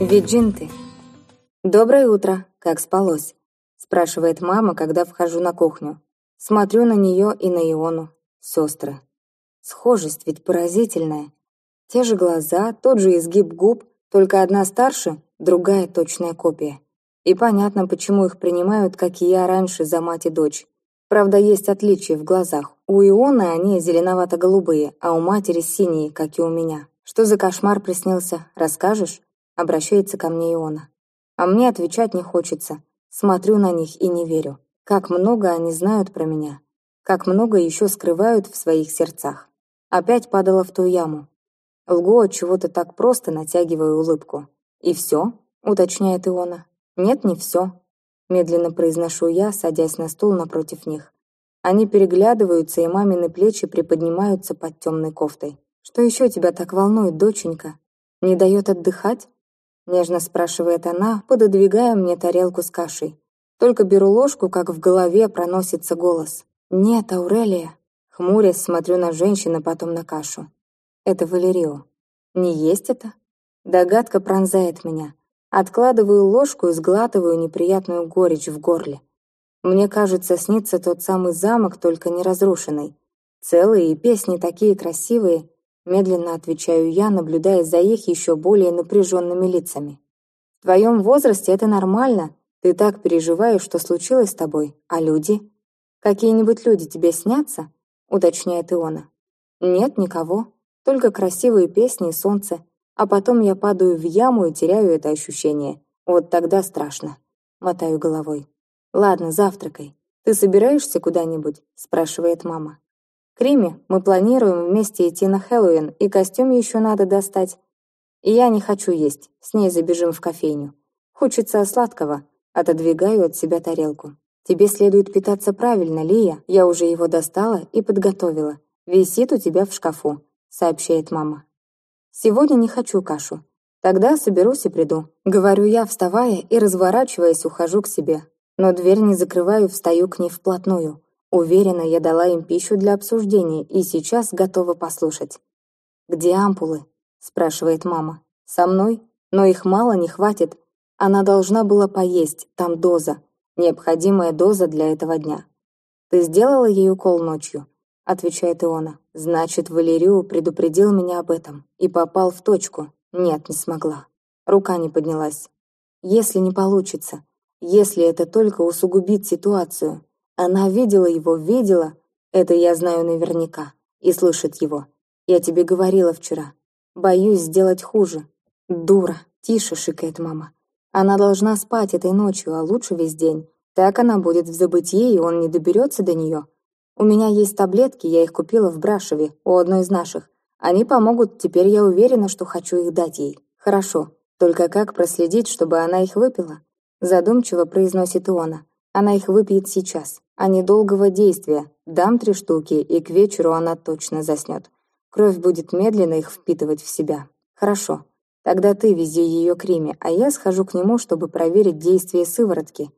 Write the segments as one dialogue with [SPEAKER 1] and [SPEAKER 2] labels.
[SPEAKER 1] Виджинты. «Доброе утро. Как спалось?» спрашивает мама, когда вхожу на кухню. Смотрю на нее и на Иону. Сестры. Схожесть ведь поразительная. Те же глаза, тот же изгиб губ, только одна старше, другая точная копия. И понятно, почему их принимают, как и я раньше, за мать и дочь. Правда, есть отличия в глазах. У Ионы они зеленовато-голубые, а у матери синие, как и у меня. Что за кошмар приснился, расскажешь? Обращается ко мне Иона. А мне отвечать не хочется. Смотрю на них и не верю. Как много они знают про меня. Как много еще скрывают в своих сердцах. Опять падала в ту яму. Лгу от чего-то так просто, натягиваю улыбку. «И все?» — уточняет Иона. «Нет, не все», — медленно произношу я, садясь на стул напротив них. Они переглядываются, и мамины плечи приподнимаются под темной кофтой. «Что еще тебя так волнует, доченька? Не дает отдыхать?» Нежно спрашивает она, пододвигая мне тарелку с кашей. Только беру ложку, как в голове проносится голос. «Нет, Аурелия!» Хмурясь, смотрю на женщину, потом на кашу. Это Валерио. Не есть это? Догадка пронзает меня. Откладываю ложку и сглатываю неприятную горечь в горле. Мне кажется, снится тот самый замок, только не разрушенный. Целые и песни такие красивые. Медленно отвечаю я, наблюдая за их еще более напряженными лицами. В твоем возрасте это нормально. Ты так переживаешь, что случилось с тобой. А люди? Какие-нибудь люди тебе снятся? Уточняет Иона. Нет, никого. Только красивые песни и солнце. А потом я падаю в яму и теряю это ощущение. Вот тогда страшно. Мотаю головой. Ладно, завтракай. Ты собираешься куда-нибудь? Спрашивает мама. К Риме мы планируем вместе идти на Хэллоуин, и костюм еще надо достать. И я не хочу есть, с ней забежим в кофейню. Хочется сладкого. Отодвигаю от себя тарелку. Тебе следует питаться правильно, Лия. Я уже его достала и подготовила. Висит у тебя в шкафу сообщает мама. «Сегодня не хочу кашу. Тогда соберусь и приду». Говорю я, вставая и, разворачиваясь, ухожу к себе. Но дверь не закрываю, встаю к ней вплотную. Уверена, я дала им пищу для обсуждения и сейчас готова послушать. «Где ампулы?» – спрашивает мама. «Со мной? Но их мало, не хватит. Она должна была поесть, там доза. Необходимая доза для этого дня. Ты сделала ей укол ночью?» – отвечает Иона. Значит, Валерио предупредил меня об этом и попал в точку. Нет, не смогла. Рука не поднялась. Если не получится, если это только усугубит ситуацию. Она видела его, видела. Это я знаю наверняка. И слышит его. Я тебе говорила вчера. Боюсь сделать хуже. Дура. Тише, шикает мама. Она должна спать этой ночью, а лучше весь день. Так она будет в забытии, и он не доберется до нее. У меня есть таблетки, я их купила в Брашеве, у одной из наших. Они помогут, теперь я уверена, что хочу их дать ей. Хорошо. Только как проследить, чтобы она их выпила? Задумчиво произносит Иона. Она их выпьет сейчас. Они долгого действия. Дам три штуки, и к вечеру она точно заснет. Кровь будет медленно их впитывать в себя. Хорошо. Тогда ты вези ее к Риме, а я схожу к нему, чтобы проверить действие сыворотки.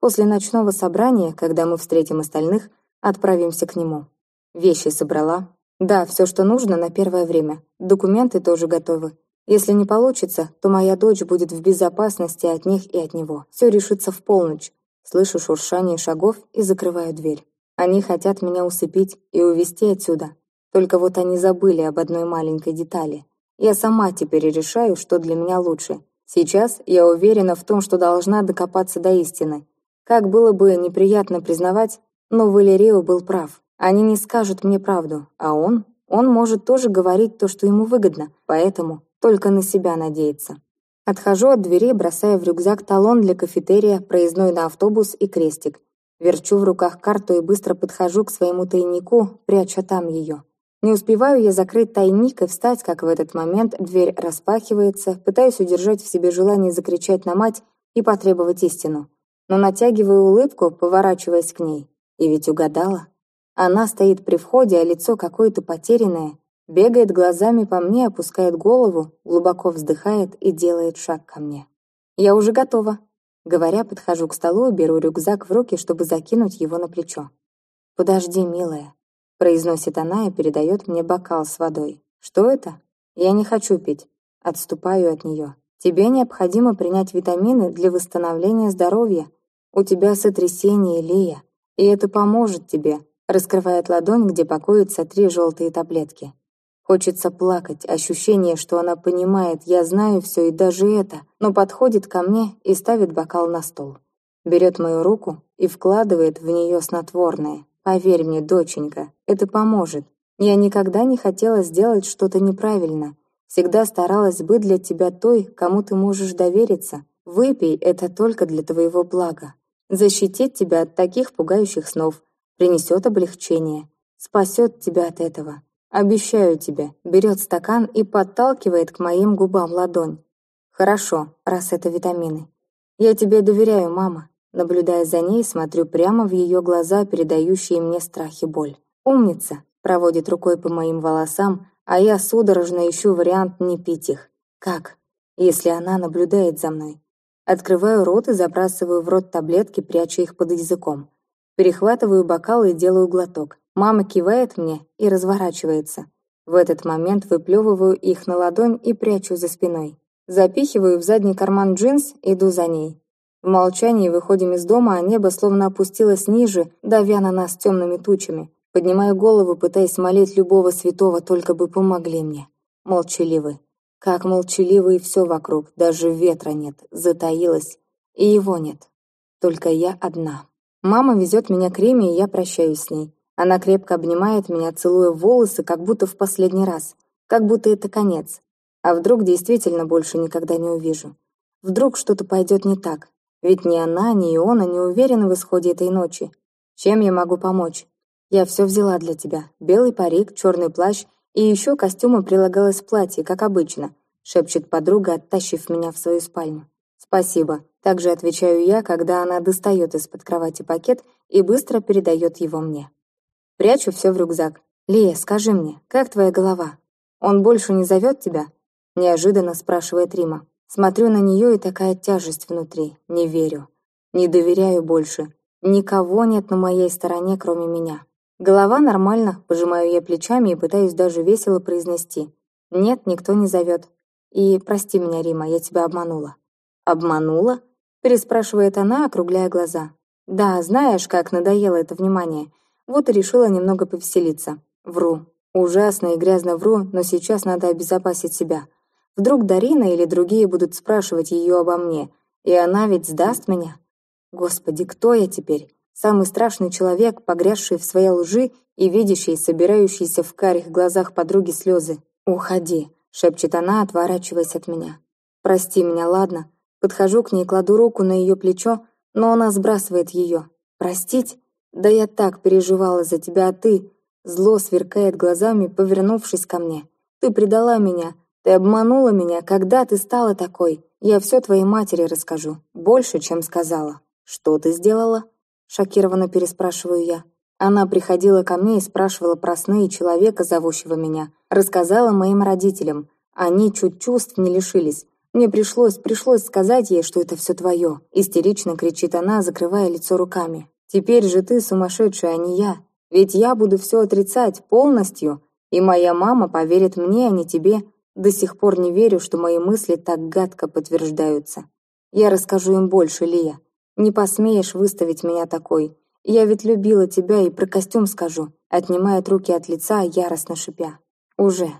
[SPEAKER 1] После ночного собрания, когда мы встретим остальных, Отправимся к нему. Вещи собрала. Да, все, что нужно на первое время. Документы тоже готовы. Если не получится, то моя дочь будет в безопасности от них и от него. Все решится в полночь. Слышу шуршание шагов и закрываю дверь. Они хотят меня усыпить и увезти отсюда. Только вот они забыли об одной маленькой детали. Я сама теперь решаю, что для меня лучше. Сейчас я уверена в том, что должна докопаться до истины. Как было бы неприятно признавать, но Валерио был прав. Они не скажут мне правду, а он? Он может тоже говорить то, что ему выгодно, поэтому только на себя надеяться. Отхожу от двери, бросая в рюкзак талон для кафетерия, проездной на автобус и крестик. Верчу в руках карту и быстро подхожу к своему тайнику, пряча там ее. Не успеваю я закрыть тайник и встать, как в этот момент дверь распахивается, пытаюсь удержать в себе желание закричать на мать и потребовать истину. Но натягиваю улыбку, поворачиваясь к ней. И ведь угадала. Она стоит при входе, а лицо какое-то потерянное. Бегает глазами по мне, опускает голову, глубоко вздыхает и делает шаг ко мне. «Я уже готова». Говоря, подхожу к столу и беру рюкзак в руки, чтобы закинуть его на плечо. «Подожди, милая», — произносит она и передает мне бокал с водой. «Что это?» «Я не хочу пить». Отступаю от нее. Тебе необходимо принять витамины для восстановления здоровья. У тебя сотрясение, Лия, и это поможет тебе», раскрывает ладонь, где покоятся три желтые таблетки. Хочется плакать, ощущение, что она понимает, я знаю все и даже это, но подходит ко мне и ставит бокал на стол. Берет мою руку и вкладывает в нее снотворное. Поверь мне, доченька, это поможет. Я никогда не хотела сделать что-то неправильно. Всегда старалась быть для тебя той, кому ты можешь довериться. Выпей это только для твоего блага. Защитит тебя от таких пугающих снов, принесет облегчение, спасет тебя от этого. Обещаю тебе, берет стакан и подталкивает к моим губам ладонь. Хорошо, раз это витамины. Я тебе доверяю, мама. Наблюдая за ней, смотрю прямо в ее глаза, передающие мне страх и боль. Умница, проводит рукой по моим волосам, а я судорожно ищу вариант не пить их. Как? Если она наблюдает за мной. Открываю рот и забрасываю в рот таблетки, пряча их под языком. Перехватываю бокал и делаю глоток. Мама кивает мне и разворачивается. В этот момент выплевываю их на ладонь и прячу за спиной. Запихиваю в задний карман джинс, иду за ней. В молчании выходим из дома, а небо словно опустилось ниже, давя на нас темными тучами. Поднимаю голову, пытаясь молить любого святого, только бы помогли мне. Молчаливы. Как молчаливы и все вокруг, даже ветра нет, затаилась. И его нет. Только я одна. Мама везет меня к Риме, и я прощаюсь с ней. Она крепко обнимает меня, целуя волосы, как будто в последний раз. Как будто это конец. А вдруг действительно больше никогда не увижу? Вдруг что-то пойдет не так? Ведь ни она, ни Иона не уверены в исходе этой ночи. Чем я могу помочь? Я все взяла для тебя. Белый парик, черный плащ и еще костюмы прилагалось в платье, как обычно, шепчет подруга, оттащив меня в свою спальню. Спасибо. Также отвечаю я, когда она достает из-под кровати пакет и быстро передает его мне. Прячу все в рюкзак. «Лия, скажи мне, как твоя голова? Он больше не зовет тебя?» Неожиданно спрашивает Рима. Смотрю на нее и такая тяжесть внутри. Не верю. Не доверяю больше. Никого нет на моей стороне, кроме меня. Голова нормально, пожимаю я плечами и пытаюсь даже весело произнести. Нет, никто не зовет. И прости меня, Рима, я тебя обманула. Обманула? Переспрашивает она, округляя глаза. Да, знаешь, как надоело это внимание. Вот и решила немного повеселиться. Вру. Ужасно и грязно вру, но сейчас надо обезопасить себя. Вдруг Дарина или другие будут спрашивать ее обо мне, и она ведь сдаст меня. Господи, кто я теперь? Самый страшный человек, погрязший в своей лжи и видящий, собирающийся в карих глазах подруги слезы. «Уходи», — шепчет она, отворачиваясь от меня. «Прости меня, ладно?» Подхожу к ней, кладу руку на ее плечо, но она сбрасывает ее. «Простить? Да я так переживала за тебя, а ты...» Зло сверкает глазами, повернувшись ко мне. «Ты предала меня. Ты обманула меня. Когда ты стала такой? Я все твоей матери расскажу. Больше, чем сказала. Что ты сделала?» Шокированно переспрашиваю я. Она приходила ко мне и спрашивала про сны и человека, зовущего меня. Рассказала моим родителям. Они чуть чувств не лишились. Мне пришлось, пришлось сказать ей, что это все твое. Истерично кричит она, закрывая лицо руками. Теперь же ты сумасшедшая, а не я. Ведь я буду все отрицать полностью. И моя мама поверит мне, а не тебе. До сих пор не верю, что мои мысли так гадко подтверждаются. Я расскажу им больше, Лия. Не посмеешь выставить меня такой. Я ведь любила тебя и про костюм скажу», отнимает руки от лица, яростно шипя. «Уже.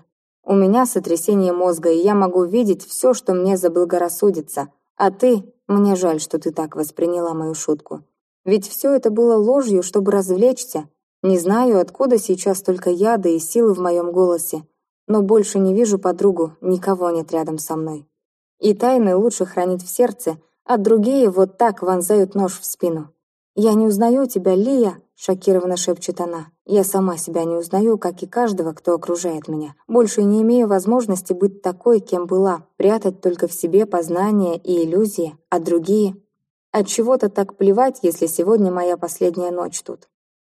[SPEAKER 1] У меня сотрясение мозга, и я могу видеть все, что мне заблагорассудится. А ты... Мне жаль, что ты так восприняла мою шутку. Ведь все это было ложью, чтобы развлечься. Не знаю, откуда сейчас столько яда и силы в моем голосе, но больше не вижу подругу, никого нет рядом со мной. И тайны лучше хранить в сердце, а другие вот так вонзают нож в спину. «Я не узнаю тебя, Лия!» — шокированно шепчет она. «Я сама себя не узнаю, как и каждого, кто окружает меня. Больше не имею возможности быть такой, кем была, прятать только в себе познания и иллюзии, а другие...» От чего то так плевать, если сегодня моя последняя ночь тут.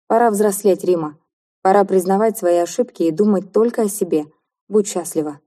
[SPEAKER 1] Пора взрослеть, Рима. Пора признавать свои ошибки и думать только о себе. Будь счастлива.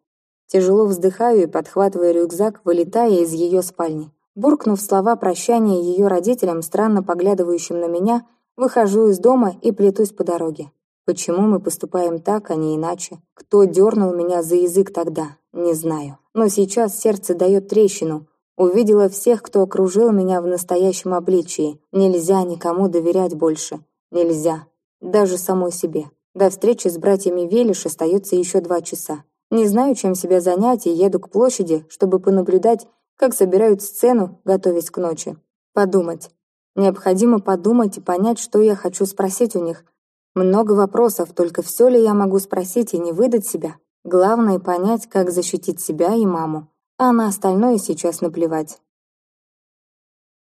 [SPEAKER 1] Тяжело вздыхаю и подхватываю рюкзак, вылетая из ее спальни. Буркнув слова прощания ее родителям, странно поглядывающим на меня, выхожу из дома и плетусь по дороге. Почему мы поступаем так, а не иначе? Кто дернул меня за язык тогда, не знаю. но сейчас сердце дает трещину. Увидела всех, кто окружил меня в настоящем обличии. Нельзя никому доверять больше. Нельзя. Даже самой себе. До встречи с братьями Велиш остается еще два часа. Не знаю, чем себя занять, и еду к площади, чтобы понаблюдать, как собирают сцену, готовясь к ночи. Подумать. Необходимо подумать и понять, что я хочу спросить у них. Много вопросов, только все ли я могу спросить и не выдать себя. Главное понять, как защитить себя и маму. А на остальное сейчас наплевать.